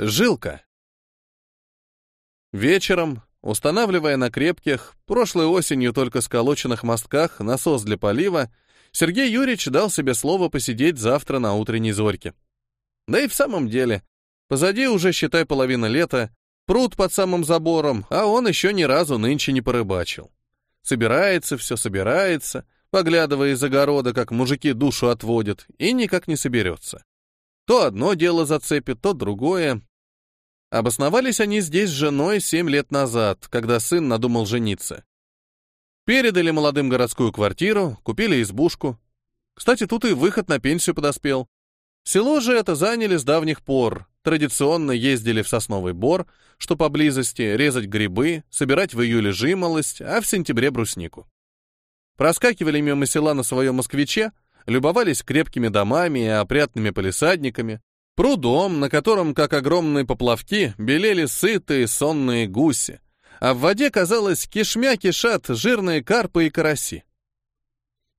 Жилка. Вечером, устанавливая на крепких, прошлой осенью только сколоченных мостках насос для полива, Сергей Юрьевич дал себе слово посидеть завтра на утренней зорьке. Да и в самом деле, позади уже, считай, половина лета, пруд под самым забором, а он еще ни разу нынче не порыбачил. Собирается все, собирается, поглядывая из огорода, как мужики душу отводят, и никак не соберется. То одно дело зацепит, то другое, Обосновались они здесь с женой семь лет назад, когда сын надумал жениться. Передали молодым городскую квартиру, купили избушку. Кстати, тут и выход на пенсию подоспел. Село же это заняли с давних пор. Традиционно ездили в Сосновый Бор, что поблизости, резать грибы, собирать в июле жимолость, а в сентябре бруснику. Проскакивали мимо села на своем москвиче, любовались крепкими домами и опрятными полисадниками, Прудом, на котором, как огромные поплавки, белели сытые сонные гуси, а в воде, казалось, кишмя кишат жирные карпы и караси.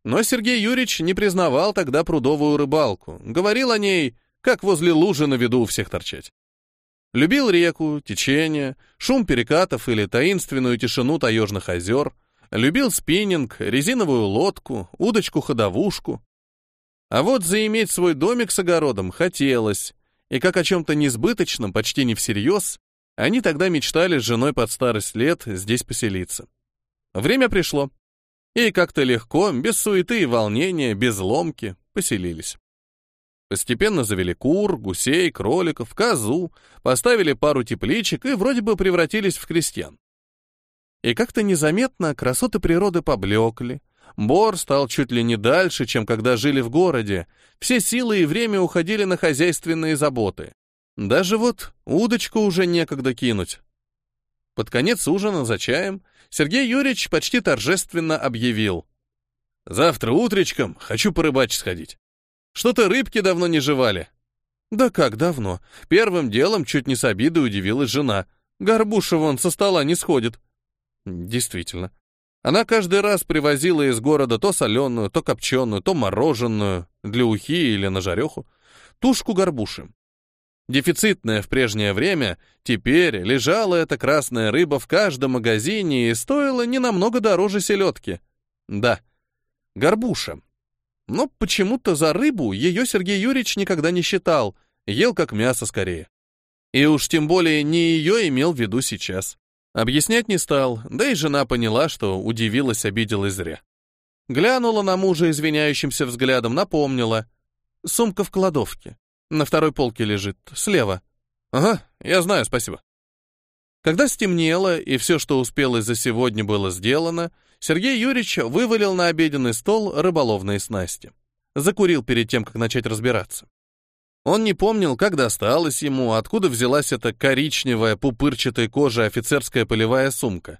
Но Сергей Юрьевич не признавал тогда прудовую рыбалку, говорил о ней, как возле лужи на виду у всех торчать. Любил реку, течение, шум перекатов или таинственную тишину таежных озер, любил спиннинг, резиновую лодку, удочку-ходовушку. А вот заиметь свой домик с огородом хотелось, и как о чем-то несбыточном, почти не всерьез, они тогда мечтали с женой под старость лет здесь поселиться. Время пришло. И как-то легко, без суеты и волнения, без ломки, поселились. Постепенно завели кур, гусей, кроликов, козу, поставили пару тепличек и вроде бы превратились в крестьян. И как-то незаметно красоты природы поблекли, Бор стал чуть ли не дальше, чем когда жили в городе. Все силы и время уходили на хозяйственные заботы. Даже вот удочку уже некогда кинуть. Под конец ужина за чаем Сергей Юрьевич почти торжественно объявил. «Завтра утречком хочу порыбачить сходить. Что-то рыбки давно не жевали». «Да как давно? Первым делом чуть не с обидой удивилась жена. Горбуша вон со стола не сходит». «Действительно. Она каждый раз привозила из города то соленую, то копченую, то мороженую, для ухи или на жареху, тушку горбуши. Дефицитная в прежнее время, теперь лежала эта красная рыба в каждом магазине и стоила не намного дороже селедки. Да, горбуша. Но почему-то за рыбу ее Сергей Юрьевич никогда не считал, ел как мясо скорее. И уж тем более не ее имел в виду сейчас. Объяснять не стал, да и жена поняла, что удивилась, обиделась зря. Глянула на мужа извиняющимся взглядом, напомнила. Сумка в кладовке. На второй полке лежит, слева. Ага, я знаю, спасибо. Когда стемнело, и все, что успелось за сегодня, было сделано, Сергей Юрьевич вывалил на обеденный стол рыболовные снасти. Закурил перед тем, как начать разбираться. Он не помнил, как досталось ему, откуда взялась эта коричневая, пупырчатая кожа офицерская полевая сумка.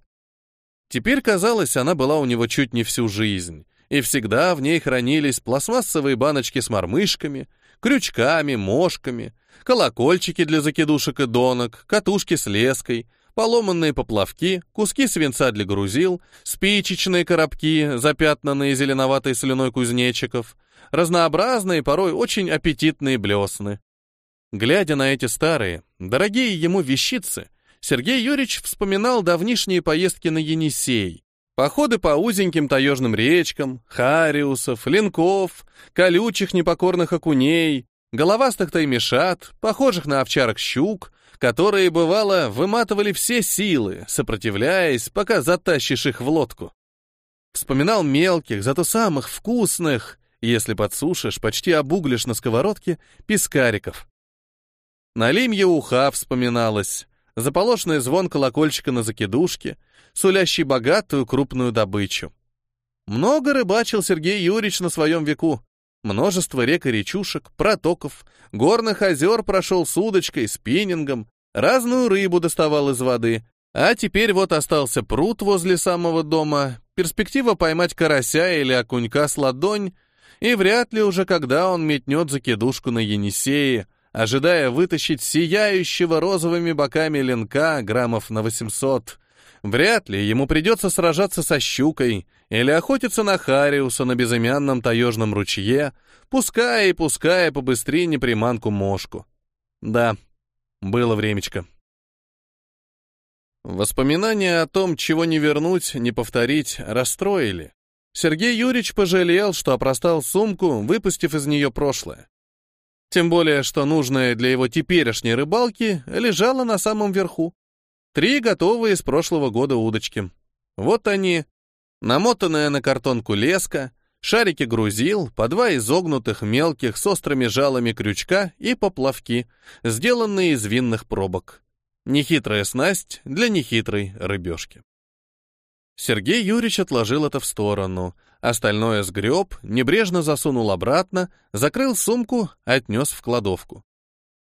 Теперь, казалось, она была у него чуть не всю жизнь, и всегда в ней хранились пластмассовые баночки с мормышками, крючками, мошками, колокольчики для закидушек и донок, катушки с леской, поломанные поплавки, куски свинца для грузил, спичечные коробки, запятнанные зеленоватой слюной кузнечиков — разнообразные, порой очень аппетитные блесны. Глядя на эти старые, дорогие ему вещицы, Сергей Юрьевич вспоминал давнишние поездки на Енисей, походы по узеньким таежным речкам, хариусов, линков, колючих непокорных окуней, головастых таймешат, похожих на овчарок щук, которые, бывало, выматывали все силы, сопротивляясь, пока затащишь их в лодку. Вспоминал мелких, зато самых вкусных, если подсушишь, почти обуглишь на сковородке пескариков. На лимье уха вспоминалось, заполошный звон колокольчика на закидушке, сулящий богатую крупную добычу. Много рыбачил Сергей Юрьевич на своем веку. Множество рек и речушек, протоков, горных озер прошел с удочкой, спиннингом, разную рыбу доставал из воды, а теперь вот остался пруд возле самого дома, перспектива поймать карася или окунька с ладонь — и вряд ли уже когда он метнет закидушку на Енисее, ожидая вытащить сияющего розовыми боками ленка граммов на 800. Вряд ли ему придется сражаться со щукой или охотиться на Хариуса на безымянном таежном ручье, пуская и пуская побыстрее неприманку мошку. Да, Было времечко. Воспоминания о том, чего не вернуть, не повторить, расстроили. Сергей Юрьевич пожалел, что опростал сумку, выпустив из нее прошлое. Тем более, что нужное для его теперешней рыбалки лежало на самом верху. Три готовые с прошлого года удочки. Вот они, намотанная на картонку леска, шарики грузил, по два изогнутых мелких с острыми жалами крючка и поплавки, сделанные из винных пробок. Нехитрая снасть для нехитрой рыбешки. Сергей Юрьевич отложил это в сторону, остальное сгреб, небрежно засунул обратно, закрыл сумку, отнес в кладовку.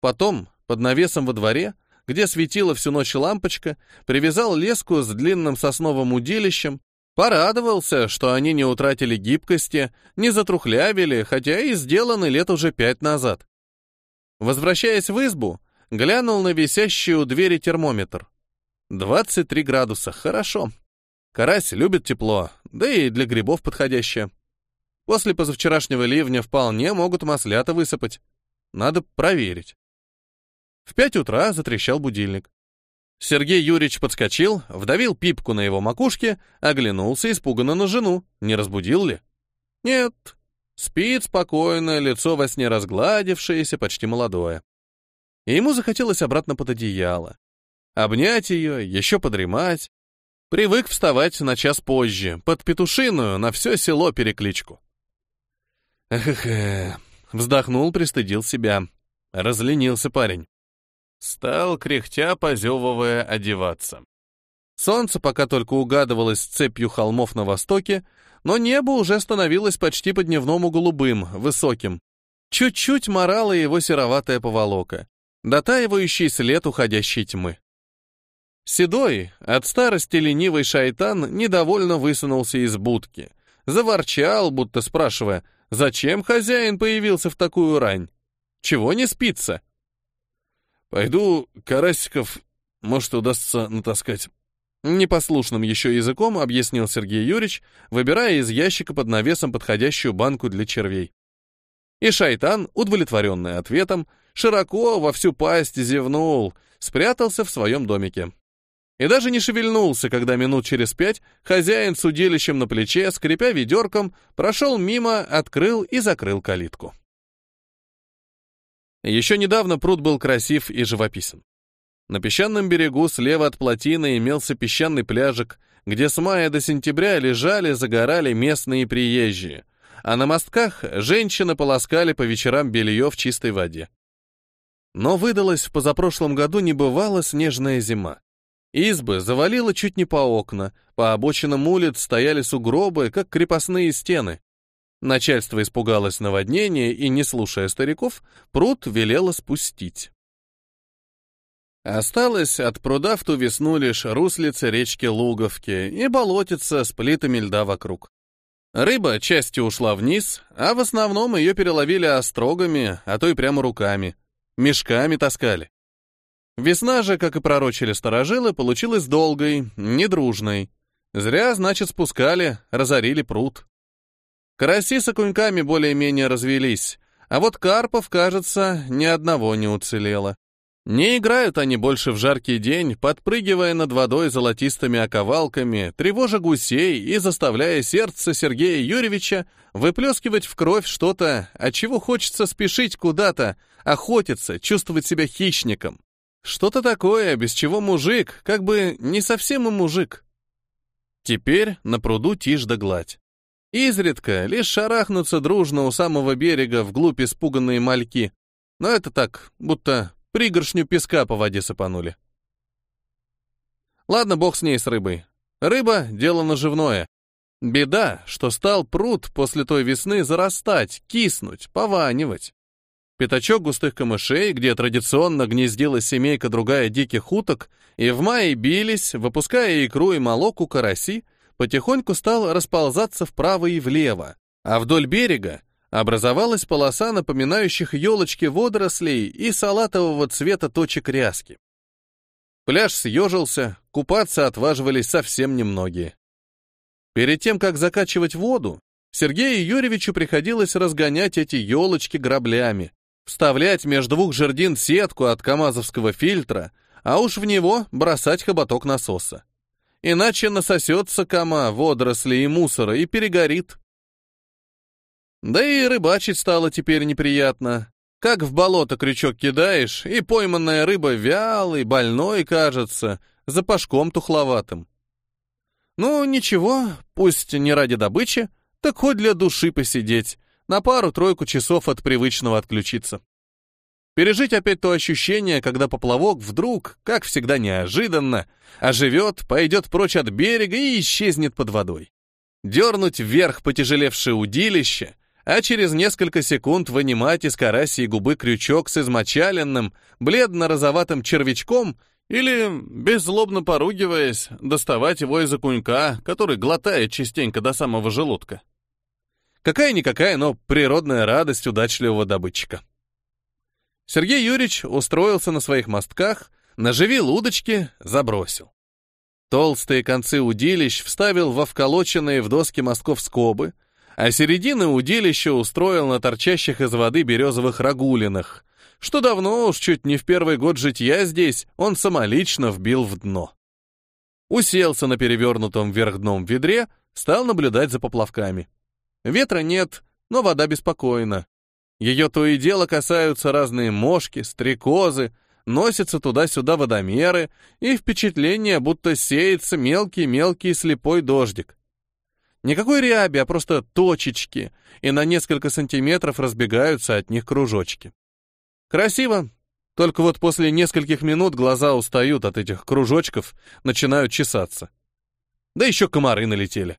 Потом, под навесом во дворе, где светила всю ночь лампочка, привязал леску с длинным сосновым удилищем, порадовался, что они не утратили гибкости, не затрухлявили, хотя и сделаны лет уже пять назад. Возвращаясь в избу, глянул на висящий у двери термометр. 23 градуса, хорошо. Карась любит тепло, да и для грибов подходящее. После позавчерашнего ливня вполне могут маслята высыпать. Надо проверить. В пять утра затрещал будильник. Сергей Юрьевич подскочил, вдавил пипку на его макушке, оглянулся испуганно на жену. Не разбудил ли? Нет. Спит спокойно, лицо во сне разгладившееся, почти молодое. И ему захотелось обратно под одеяло. Обнять ее, еще подремать. Привык вставать на час позже, под петушиную, на все село перекличку. Эх, вздохнул, пристыдил себя. Разленился парень. Стал, кряхтя, позевывая, одеваться. Солнце пока только угадывалось цепью холмов на востоке, но небо уже становилось почти по-дневному голубым, высоким. Чуть-чуть морала его сероватая поволока, дотаивающий след уходящей тьмы. Седой, от старости ленивый шайтан недовольно высунулся из будки, заворчал, будто спрашивая, зачем хозяин появился в такую рань? Чего не спится? Пойду карасиков, может, удастся натаскать. Непослушным еще языком объяснил Сергей Юрьевич, выбирая из ящика под навесом подходящую банку для червей. И шайтан, удовлетворенный ответом, широко во всю пасть зевнул, спрятался в своем домике. И даже не шевельнулся, когда минут через пять хозяин с удилищем на плече, скрипя ведерком, прошел мимо, открыл и закрыл калитку. Еще недавно пруд был красив и живописен. На песчаном берегу слева от плотины имелся песчаный пляжик, где с мая до сентября лежали, загорали местные приезжие, а на мостках женщины полоскали по вечерам белье в чистой воде. Но выдалась в позапрошлом году небывало снежная зима. Избы завалило чуть не по окна, по обочинам улиц стояли сугробы, как крепостные стены. Начальство испугалось наводнения и, не слушая стариков, пруд велело спустить. Осталось от пруда в ту весну лишь руслица речки Луговки и болотица с плитами льда вокруг. Рыба частью ушла вниз, а в основном ее переловили острогами, а то и прямо руками. Мешками таскали. Весна же, как и пророчили старожилы, получилась долгой, недружной. Зря, значит, спускали, разорили пруд. Караси с окуньками более-менее развелись, а вот карпов, кажется, ни одного не уцелело. Не играют они больше в жаркий день, подпрыгивая над водой золотистыми оковалками, тревожа гусей и заставляя сердце Сергея Юрьевича выплескивать в кровь что-то, от чего хочется спешить куда-то, охотиться, чувствовать себя хищником. Что-то такое, без чего мужик, как бы не совсем и мужик. Теперь на пруду тишь да гладь. Изредка лишь шарахнутся дружно у самого берега вглубь испуганные мальки. Но это так, будто пригоршню песка по воде сыпанули. Ладно, бог с ней, с рыбой. Рыба — дело наживное. Беда, что стал пруд после той весны зарастать, киснуть, пованивать. Пятачок густых камышей, где традиционно гнездилась семейка другая диких уток, и в мае бились, выпуская икру и молоку караси, потихоньку стал расползаться вправо и влево, а вдоль берега образовалась полоса напоминающих елочки водорослей и салатового цвета точек ряски. Пляж съежился, купаться отваживались совсем немногие. Перед тем, как закачивать воду, Сергею Юрьевичу приходилось разгонять эти елочки граблями, вставлять между двух жердин сетку от камазовского фильтра, а уж в него бросать хоботок насоса. Иначе насосется кома, водоросли и мусора и перегорит. Да и рыбачить стало теперь неприятно. Как в болото крючок кидаешь, и пойманная рыба вялой, больной кажется, запашком тухловатым. Ну, ничего, пусть не ради добычи, так хоть для души посидеть, на пару-тройку часов от привычного отключиться. Пережить опять то ощущение, когда поплавок вдруг, как всегда неожиданно, оживет, пойдет прочь от берега и исчезнет под водой. Дернуть вверх потяжелевшее удилище, а через несколько секунд вынимать из карасьей губы крючок с измочаленным, бледно-розоватым червячком или, беззлобно поругиваясь, доставать его из окунька, который глотает частенько до самого желудка. Какая-никакая, но природная радость удачливого добытчика. Сергей Юрьевич устроился на своих мостках, наживил удочки, забросил. Толстые концы удилищ вставил во вколоченные в доски мостков скобы, а середины удилища устроил на торчащих из воды березовых рагулинах, что давно уж чуть не в первый год житья здесь он самолично вбил в дно. Уселся на перевернутом вверх дном ведре, стал наблюдать за поплавками. Ветра нет, но вода беспокойна. Ее то и дело касаются разные мошки, стрекозы, носятся туда-сюда водомеры, и впечатление, будто сеется мелкий-мелкий слепой дождик. Никакой ряби, а просто точечки, и на несколько сантиметров разбегаются от них кружочки. Красиво, только вот после нескольких минут глаза устают от этих кружочков, начинают чесаться. Да еще комары налетели.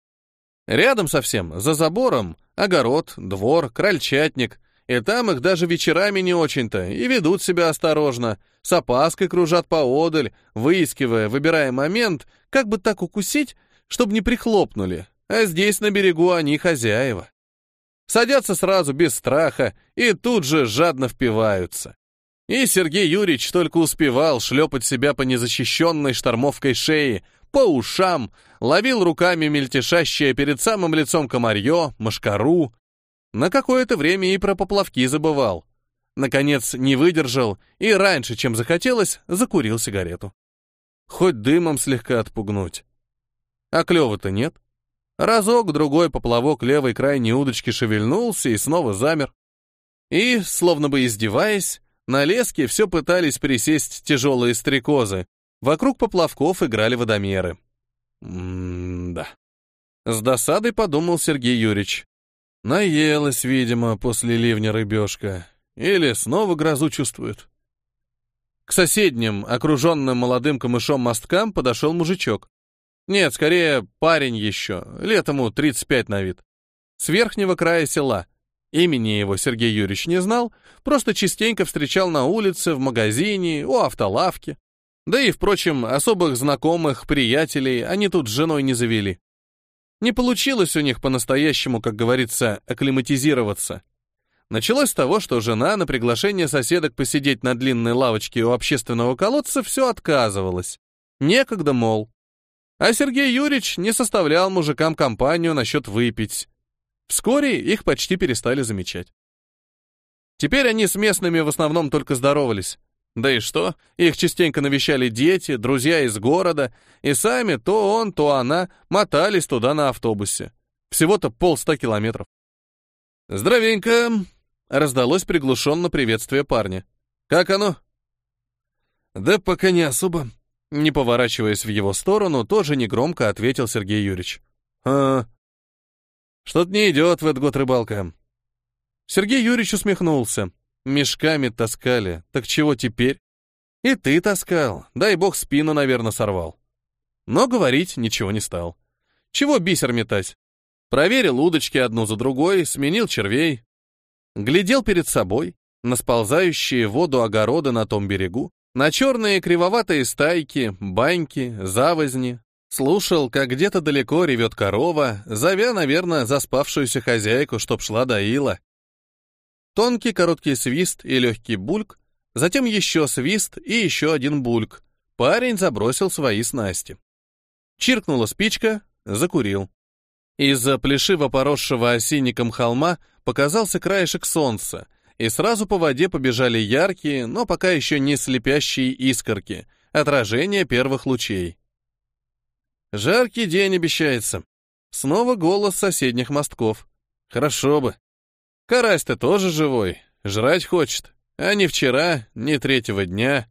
Рядом совсем, за забором, огород, двор, крольчатник, и там их даже вечерами не очень-то, и ведут себя осторожно, с опаской кружат поодаль, выискивая, выбирая момент, как бы так укусить, чтобы не прихлопнули, а здесь на берегу они хозяева. Садятся сразу без страха и тут же жадно впиваются. И Сергей Юрьевич только успевал шлепать себя по незащищенной штормовкой шеи, по ушам, ловил руками мельтешащее перед самым лицом комарье, мошкару. На какое-то время и про поплавки забывал. Наконец не выдержал и раньше, чем захотелось, закурил сигарету. Хоть дымом слегка отпугнуть. А клёва-то нет. Разок-другой поплавок левой крайней удочки шевельнулся и снова замер. И, словно бы издеваясь, на леске все пытались присесть тяжелые стрекозы. Вокруг поплавков играли водомеры. М-да. С досадой подумал Сергей Юрьевич. Наелась, видимо, после ливня рыбешка. Или снова грозу чувствует. К соседним, окруженным молодым камышом мосткам, подошел мужичок. Нет, скорее, парень еще, лет ему 35 на вид. С верхнего края села. Имени его Сергей Юрьевич не знал, просто частенько встречал на улице, в магазине, у автолавки. Да и, впрочем, особых знакомых, приятелей они тут с женой не завели. Не получилось у них по-настоящему, как говорится, акклиматизироваться. Началось с того, что жена на приглашение соседок посидеть на длинной лавочке у общественного колодца все отказывалась. Некогда, мол. А Сергей Юрьевич не составлял мужикам компанию насчет выпить. Вскоре их почти перестали замечать. Теперь они с местными в основном только здоровались. Да и что, их частенько навещали дети, друзья из города, и сами то он, то она мотались туда на автобусе. Всего-то полста километров. «Здравенько!» — раздалось приглушенно приветствие парня. «Как оно?» «Да пока не особо», не поворачиваясь в его сторону, тоже негромко ответил Сергей Юрьевич. «А, что-то не идет в этот год рыбалка». Сергей Юрьевич усмехнулся. «Мешками таскали. Так чего теперь?» «И ты таскал. Дай бог спину, наверное, сорвал». Но говорить ничего не стал. Чего бисер метать? Проверил удочки одну за другой, сменил червей. Глядел перед собой, на сползающие воду огорода на том берегу, на черные кривоватые стайки, баньки, завозни. Слушал, как где-то далеко ревет корова, зовя, наверное, заспавшуюся хозяйку, чтоб шла доила. Тонкий короткий свист и легкий бульк, затем еще свист и еще один бульк. Парень забросил свои снасти. Чиркнула спичка, закурил. Из-за плешиво поросшего осинником холма показался краешек солнца, и сразу по воде побежали яркие, но пока еще не слепящие искорки, отражение первых лучей. Жаркий день обещается. Снова голос соседних мостков. Хорошо бы. Карась-то тоже живой, жрать хочет. А ни вчера, ни третьего дня.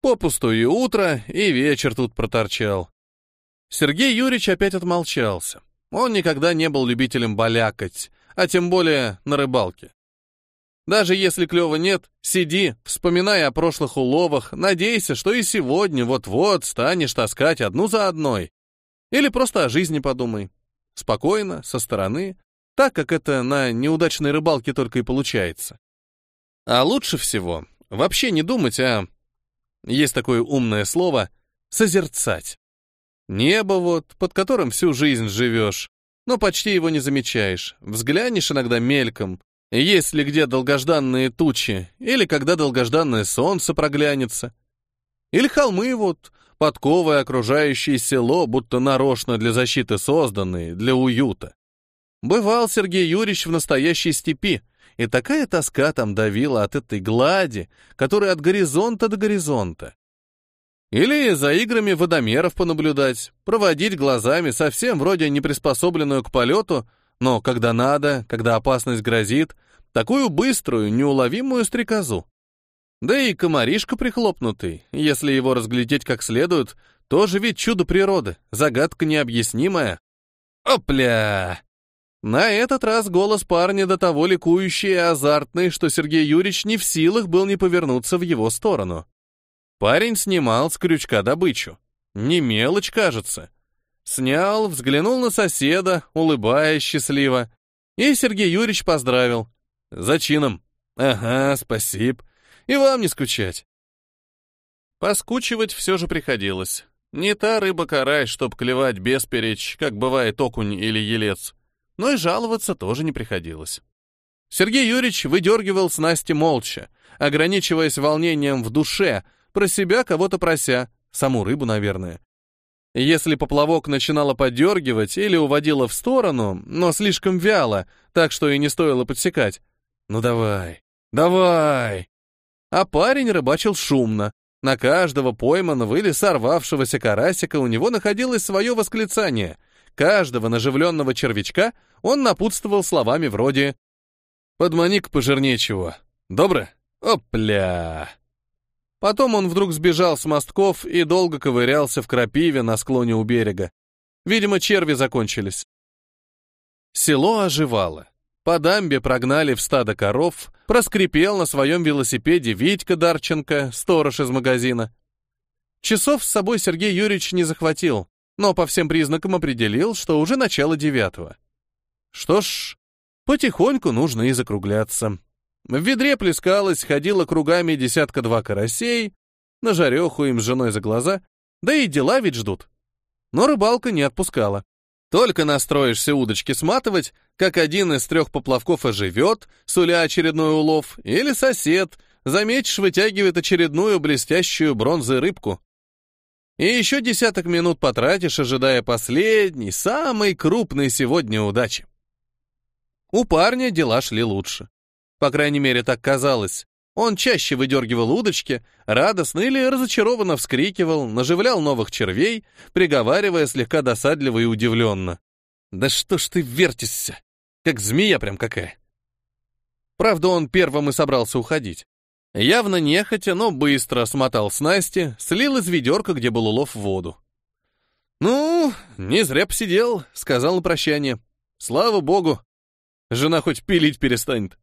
Попусту и утро, и вечер тут проторчал. Сергей Юрьевич опять отмолчался. Он никогда не был любителем балякать, а тем более на рыбалке. Даже если клёва нет, сиди, вспоминай о прошлых уловах, надейся, что и сегодня вот-вот станешь таскать одну за одной. Или просто о жизни подумай. Спокойно, со стороны, так как это на неудачной рыбалке только и получается. А лучше всего вообще не думать, а... Есть такое умное слово «созерцать». Небо вот, под которым всю жизнь живешь, но почти его не замечаешь. Взглянешь иногда мельком, есть ли где долгожданные тучи, или когда долгожданное солнце проглянется. Или холмы вот, подковы окружающие село, будто нарочно для защиты созданные, для уюта. Бывал Сергей Юрьевич в настоящей степи, и такая тоска там давила от этой глади, которая от горизонта до горизонта. Или за играми водомеров понаблюдать, проводить глазами совсем вроде не приспособленную к полету, но когда надо, когда опасность грозит, такую быструю, неуловимую стрекозу. Да и комаришка прихлопнутый, если его разглядеть как следует, тоже ведь чудо природы, загадка необъяснимая. Опля! На этот раз голос парня до того ликующий и азартный, что Сергей Юрьевич не в силах был не повернуться в его сторону. Парень снимал с крючка добычу. Не мелочь, кажется. Снял, взглянул на соседа, улыбаясь счастливо. И Сергей Юрьевич поздравил. «За чином». «Ага, спасибо. И вам не скучать». Поскучивать все же приходилось. Не та рыба-карась, чтоб клевать бесперечь, как бывает окунь или елец но и жаловаться тоже не приходилось. Сергей Юрьевич выдергивал снасти молча, ограничиваясь волнением в душе, про себя кого-то прося, саму рыбу, наверное. Если поплавок начинала подергивать или уводила в сторону, но слишком вяло, так что и не стоило подсекать. Ну давай, давай. А парень рыбачил шумно. На каждого пойманного или сорвавшегося карасика у него находилось свое восклицание — Каждого наживленного червячка он напутствовал словами вроде «Подмани-ка пожирнее чего. Добро? Опля!» Потом он вдруг сбежал с мостков и долго ковырялся в крапиве на склоне у берега. Видимо, черви закончились. Село оживало. По дамбе прогнали в стадо коров, проскрипел на своем велосипеде Витька Дарченко, сторож из магазина. Часов с собой Сергей Юрьевич не захватил но по всем признакам определил, что уже начало девятого. Что ж, потихоньку нужно и закругляться. В ведре плескалось, ходила кругами десятка-два карасей, на жареху им с женой за глаза, да и дела ведь ждут. Но рыбалка не отпускала. Только настроишься удочки сматывать, как один из трех поплавков оживет, суля очередной улов, или сосед, заметишь, вытягивает очередную блестящую бронзой рыбку. И еще десяток минут потратишь, ожидая последней, самой крупной сегодня удачи. У парня дела шли лучше. По крайней мере, так казалось. Он чаще выдергивал удочки, радостно или разочарованно вскрикивал, наживлял новых червей, приговаривая слегка досадливо и удивленно. «Да что ж ты вертишься? Как змея прям какая!» Правда, он первым и собрался уходить. Явно нехотя, но быстро смотал снасти, слил из ведерка, где был улов, воду. «Ну, не зря посидел», — сказал на прощание. «Слава богу! Жена хоть пилить перестанет».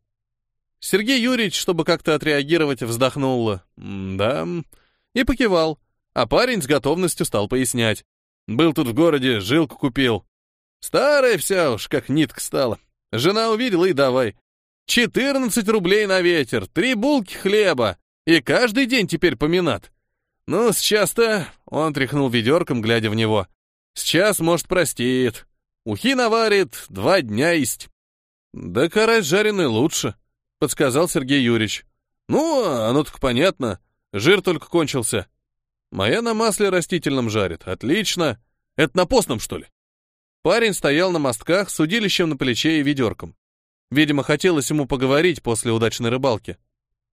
Сергей Юрьевич, чтобы как-то отреагировать, вздохнул. «Да...» и покивал, а парень с готовностью стал пояснять. «Был тут в городе, жилку купил. Старая вся уж, как нитка стала. Жена увидела и давай. 14 рублей на ветер, три булки хлеба, и каждый день теперь поминат. Ну, сейчас-то, он тряхнул ведерком, глядя в него. Сейчас, может, простит. Ухи наварит, два дня есть. Да карась жареный лучше, подсказал Сергей Юрьевич. Ну, оно так понятно. Жир только кончился. Моя на масле растительном жарит. Отлично. Это на постном, что ли? Парень стоял на мостках с удилищем на плече и ведерком. Видимо, хотелось ему поговорить после удачной рыбалки.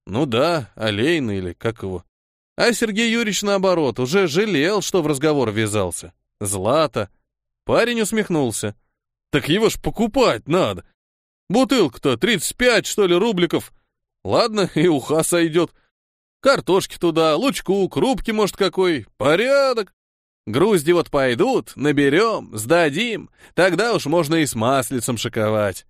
Ну да, Олейна или как его. А Сергей Юрьевич, наоборот, уже жалел, что в разговор ввязался. Злата. Парень усмехнулся. Так его ж покупать надо. Бутылка-то 35, что ли, рубликов. Ладно, и уха сойдет. Картошки туда, лучку, крупки, может, какой. Порядок. Грузди вот пойдут, наберем, сдадим. Тогда уж можно и с маслицем шиковать.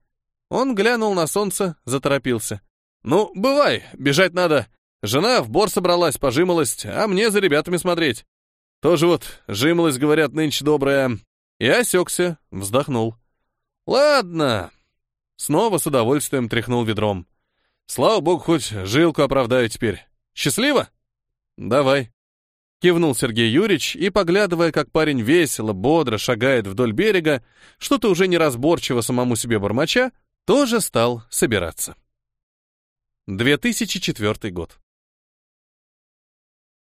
Он глянул на солнце, заторопился. «Ну, бывай, бежать надо. Жена в бор собралась, пожималась, а мне за ребятами смотреть. Тоже вот жимолость, говорят, нынче добрая». И осекся, вздохнул. «Ладно». Снова с удовольствием тряхнул ведром. «Слава богу, хоть жилку оправдаю теперь. Счастливо?» «Давай». Кивнул Сергей Юрьевич и, поглядывая, как парень весело, бодро шагает вдоль берега, что-то уже неразборчиво самому себе бормоча, тоже стал собираться. 2004 год.